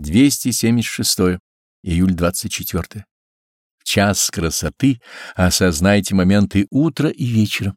276. Июль 24. В час красоты осознайте моменты утра и вечера.